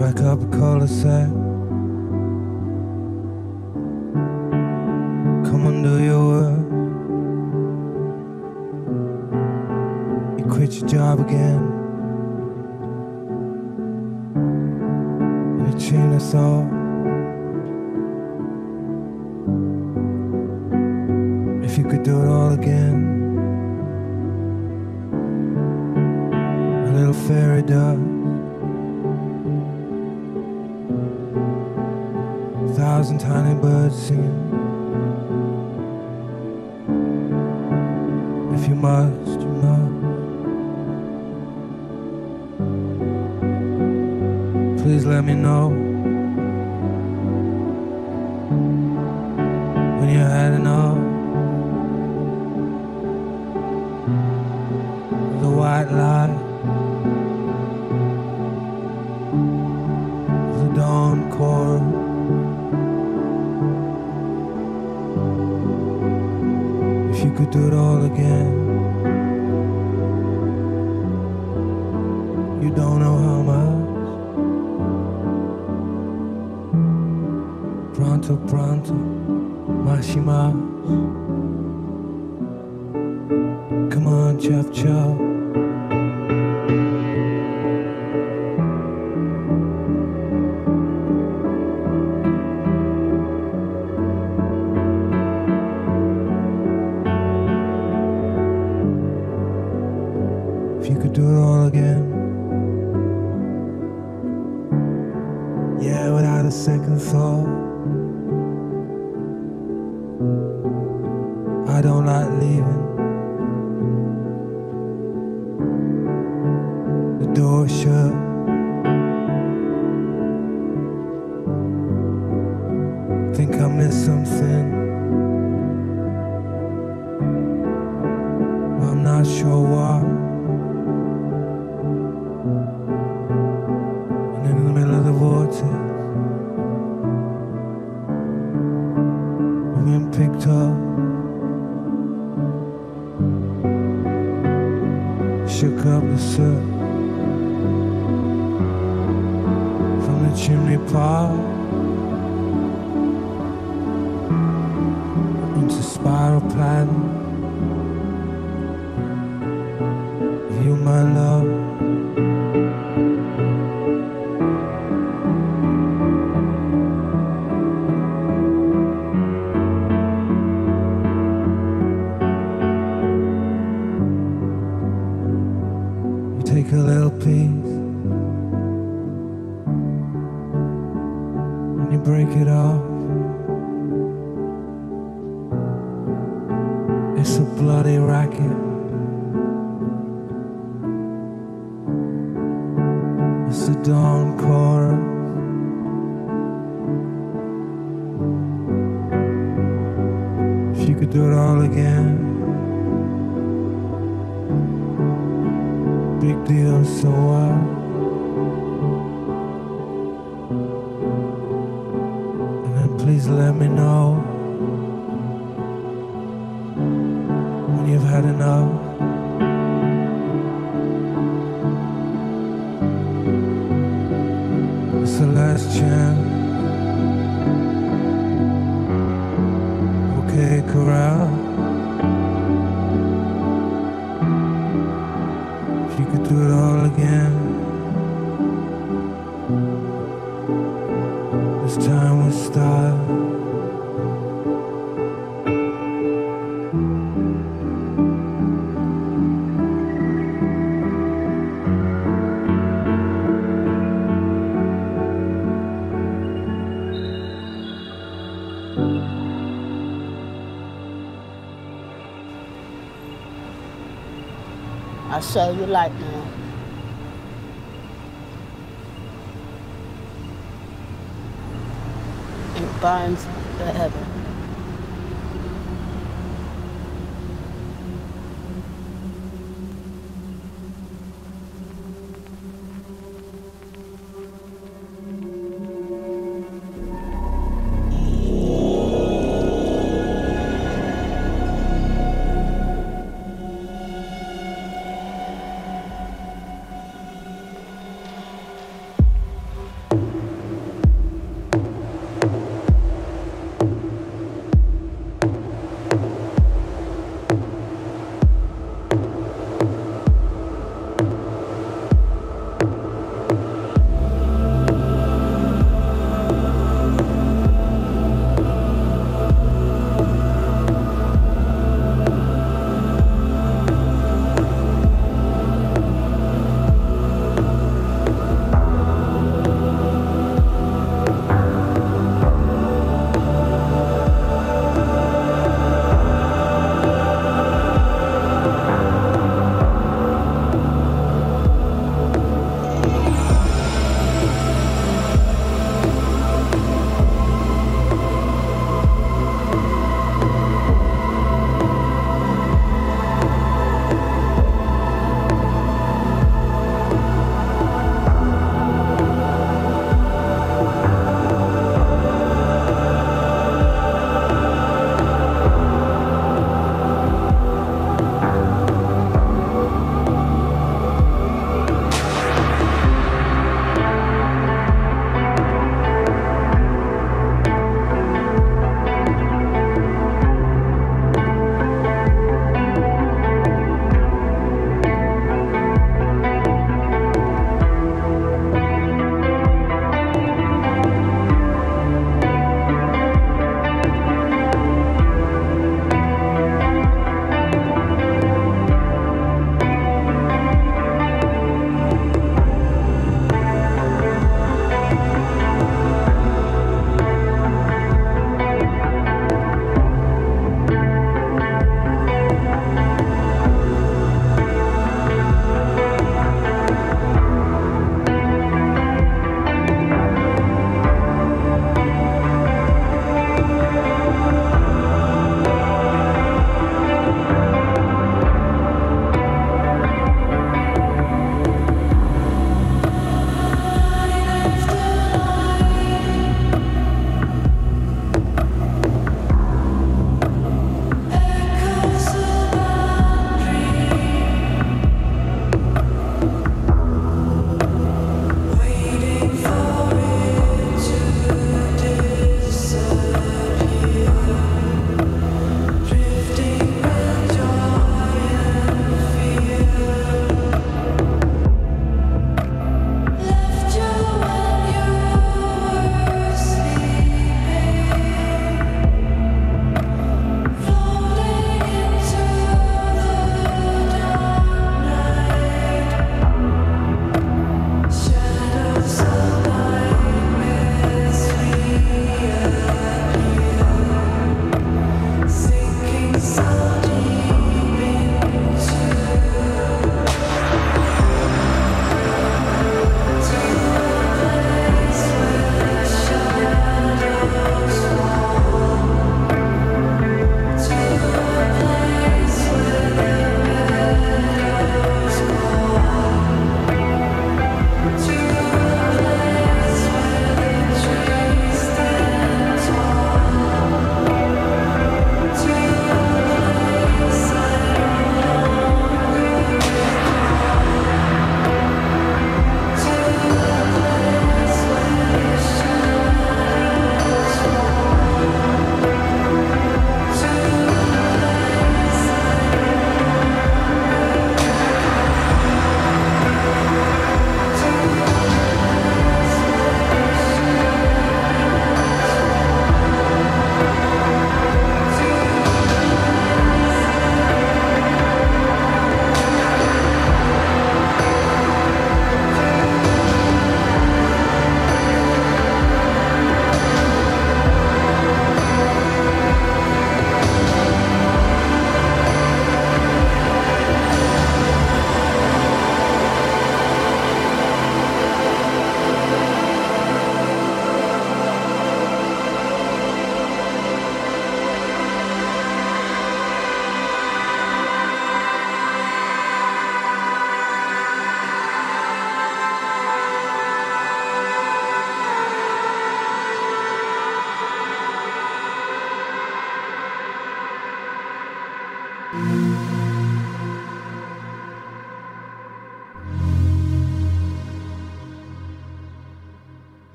back up a cul-de-sac. Come on, do your work. You quit your job again. You train us all. second thought. do it all again. Big deal, so what? And then please let me know. so you like now. It burns.